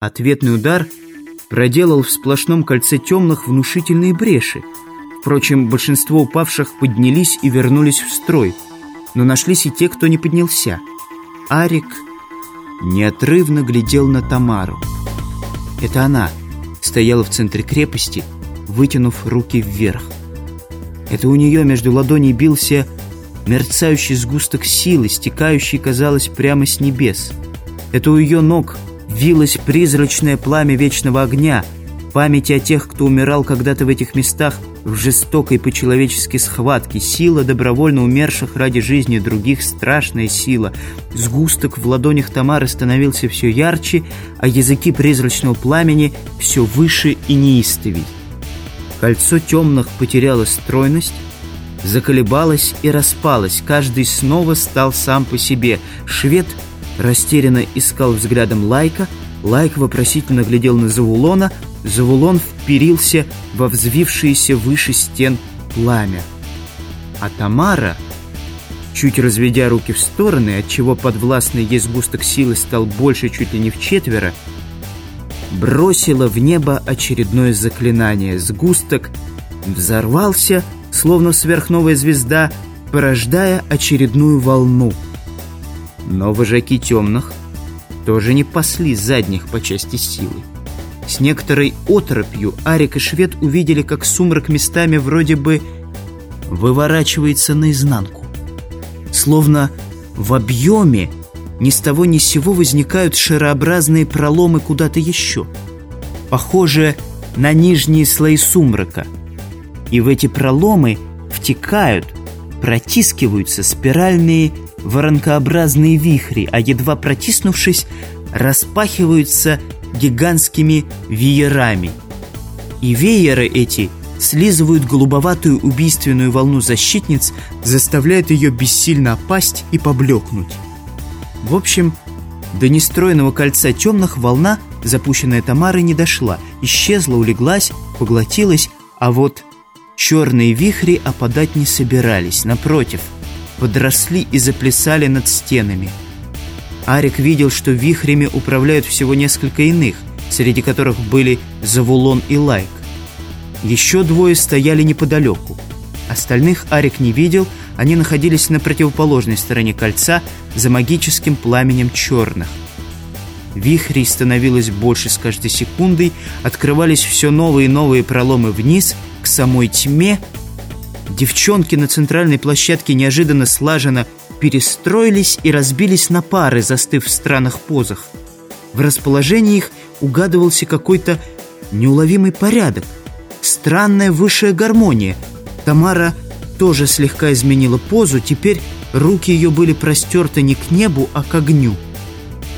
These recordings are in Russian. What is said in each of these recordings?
Ответный удар проделал в сплошном кольце темных внушительные бреши. Впрочем, большинство упавших поднялись и вернулись в строй. Но нашлись и те, кто не поднялся. Арик неотрывно глядел на Тамару. Это она стояла в центре крепости, вытянув руки вверх. Это у нее между ладоней бился мерцающий сгусток силы, стекающий, казалось, прямо с небес. Это у ее ног вилось призрачное пламя вечного огня, памяти о тех, кто умирал когда-то в этих местах в жестокой по-человечески схватке, сила добровольно умерших ради жизни других, страшная сила. Сгусток в ладонях Тамары становился все ярче, а языки призрачного пламени все выше и неистовей. Кольцо темных потеряло стройность, заколебалось и распалось, каждый снова стал сам по себе. Швед растерянно искал взглядом Лайка, Лайк вопросительно глядел на Завулона, Завулон вперился во взвившееся выше стен пламя. А Тамара, чуть разведя руки в стороны, отчего подвластный ей сгусток силы стал больше чуть ли не вчетверо, бросила в небо очередное заклинание. Сгусток взорвался, словно сверхновая звезда, порождая очередную волну. Но вожаки темных тоже не пасли задних по части силы. С некоторой отропью Арик и Швед увидели, как сумрак местами вроде бы выворачивается наизнанку. Словно в объеме ни с того ни с сего возникают шарообразные проломы куда-то еще. Похоже на нижние слои сумрака. И в эти проломы втекают, протискиваются спиральные воронкообразные вихри, а едва протиснувшись, распахиваются гигантскими веерами. И вееры эти слизывают голубоватую убийственную волну защитниц, заставляют ее бессильно опасть и поблекнуть. В общем, до нестроенного кольца темных волна, запущенная Тамарой, не дошла, исчезла, улеглась, поглотилась, а вот черные вихри опадать не собирались, напротив, подросли и заплясали над стенами. Арик видел, что вихрями управляют всего несколько иных, среди которых были Завулон и Лайк. Еще двое стояли неподалеку. Остальных Арик не видел, они находились на противоположной стороне кольца за магическим пламенем черных. Вихрей становилось больше с каждой секундой, открывались все новые и новые проломы вниз, к самой тьме. Девчонки на центральной площадке неожиданно слаженно перестроились и разбились на пары, застыв в странных позах. В расположении их угадывался какой-то неуловимый порядок, странная высшая гармония. Тамара тоже слегка изменила позу, теперь руки ее были простерты не к небу, а к огню.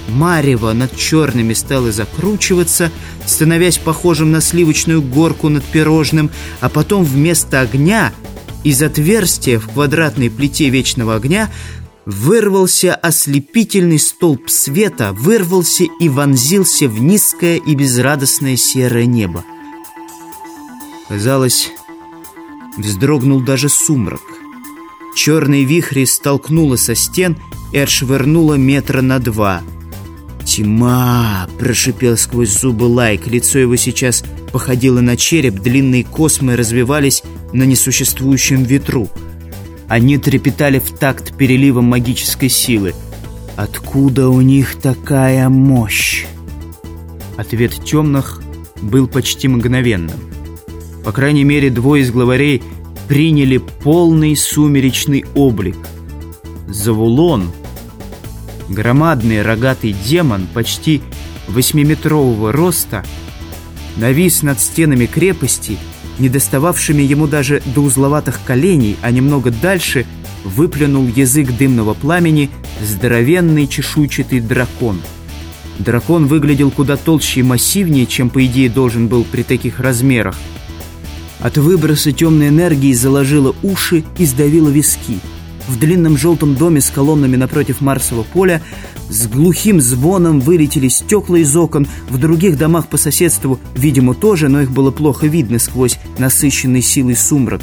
Марево над черными стало закручиваться, становясь похожим на сливочную горку над пирожным, а потом вместо огня из отверстия в квадратной плите вечного огня вырвался ослепительный столб света, вырвался и вонзился в низкое и безрадостное серое небо. Казалось, вздрогнул даже сумрак. Черные вихри столкнуло со стен и отшвырнуло метра на два. «Тьма!» – прошипел сквозь зубы Лайк. Лицо его сейчас походило на череп, длинные космы развивались на несуществующем ветру – они трепетали в такт переливом магической силы. Откуда у них такая мощь? Ответ темных был почти мгновенным. По крайней мере, двое из главарей приняли полный сумеречный облик. Завулон, громадный рогатый демон, почти восьмиметрового роста, навис над стенами крепости – не достававшими ему даже до узловатых коленей, а немного дальше выплюнул язык дымного пламени здоровенный чешуйчатый дракон. Дракон выглядел куда толще и массивнее, чем, по идее, должен был при таких размерах. От выброса темной энергии заложило уши и сдавило виски – в длинном желтом доме с колоннами напротив Марсового поля с глухим звоном вылетели стекла из окон, в других домах по соседству, видимо, тоже, но их было плохо видно сквозь насыщенный силой сумрак.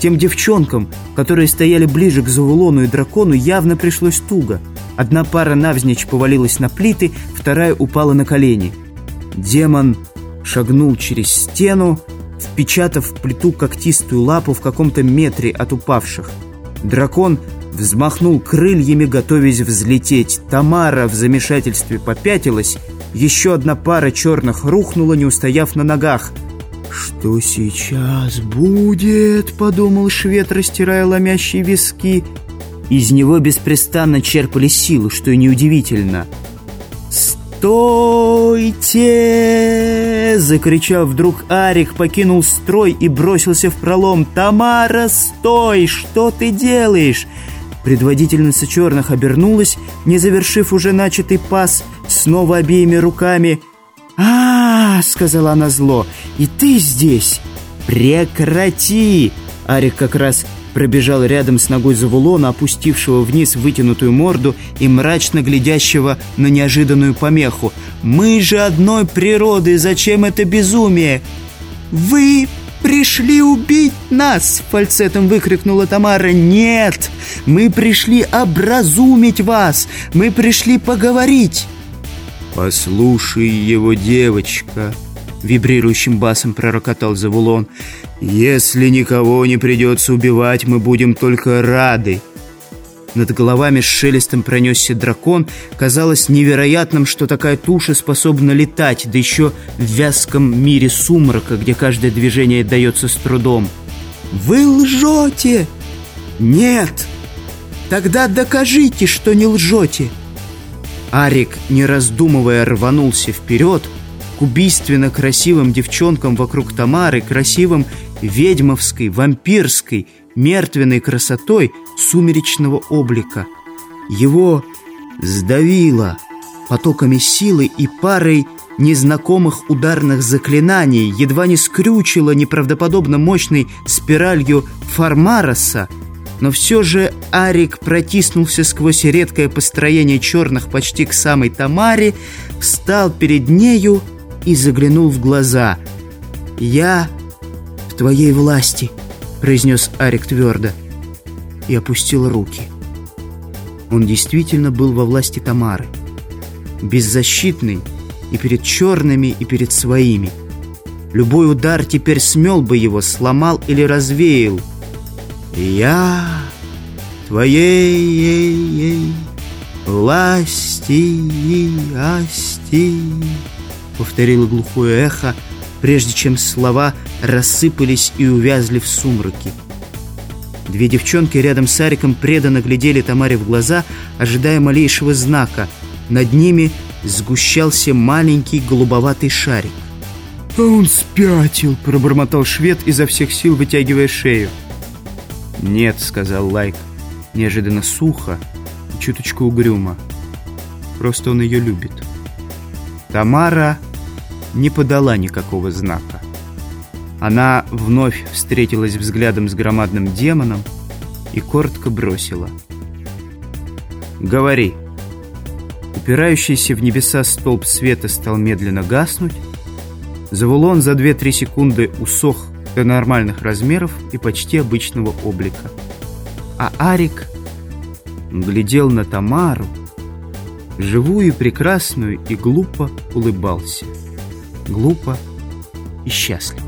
Тем девчонкам, которые стояли ближе к Завулону и дракону, явно пришлось туго. Одна пара навзничь повалилась на плиты, вторая упала на колени. Демон шагнул через стену, впечатав плиту когтистую лапу в каком-то метре от упавших. Дракон взмахнул крыльями, готовясь взлететь. Тамара в замешательстве попятилась. Еще одна пара черных рухнула, не устояв на ногах. «Что сейчас будет?» — подумал швед, растирая ломящие виски. Из него беспрестанно черпали силу, что и неудивительно. «Стойте!» — закричал вдруг Арик, покинул строй и бросился в пролом. «Тамара, стой! Что ты делаешь?» Предводительница черных обернулась, не завершив уже начатый пас, снова обеими руками. а, -а, -а сказала она зло, — «и ты здесь!» «Прекрати!» Арик как раз пробежал рядом с ногой Завулона, опустившего вниз вытянутую морду и мрачно глядящего на неожиданную помеху. «Мы же одной природы, зачем это безумие?» «Вы пришли убить нас!» — фальцетом выкрикнула Тамара. «Нет! Мы пришли образумить вас! Мы пришли поговорить!» «Послушай его, девочка!» — вибрирующим басом пророкотал Завулон. «Если никого не придется убивать, мы будем только рады. Над головами с шелестом пронесся дракон. Казалось невероятным, что такая туша способна летать, да еще в вязком мире сумрака, где каждое движение дается с трудом. «Вы лжете!» «Нет!» «Тогда докажите, что не лжете!» Арик, не раздумывая, рванулся вперед убийственно красивым девчонкам вокруг Тамары, красивым ведьмовской, вампирской, мертвенной красотой сумеречного облика. Его сдавило потоками силы и парой незнакомых ударных заклинаний, едва не скрючило неправдоподобно мощной спиралью Фармароса, но все же Арик протиснулся сквозь редкое построение черных почти к самой Тамаре, встал перед нею и заглянул в глаза. «Я в твоей власти», — произнес Арик твердо и опустил руки. Он действительно был во власти Тамары. Беззащитный и перед черными, и перед своими. Любой удар теперь смел бы его, сломал или развеял. «Я твоей власти асти», — повторило глухое эхо, прежде чем слова рассыпались и увязли в сумраке. Две девчонки рядом с Ариком преданно глядели Тамаре в глаза, ожидая малейшего знака. Над ними сгущался маленький голубоватый шарик. «А он спятил!» – пробормотал швед, изо всех сил вытягивая шею. «Нет», – сказал Лайк, неожиданно сухо и чуточку угрюмо. «Просто он ее любит». Тамара не подала никакого знака. Она вновь встретилась взглядом с громадным демоном и коротко бросила. «Говори». Упирающийся в небеса столб света стал медленно гаснуть. Завулон за 2-3 секунды усох до нормальных размеров и почти обычного облика. А Арик глядел на Тамару, живую прекрасную, и глупо улыбался. Глупо и счастливо.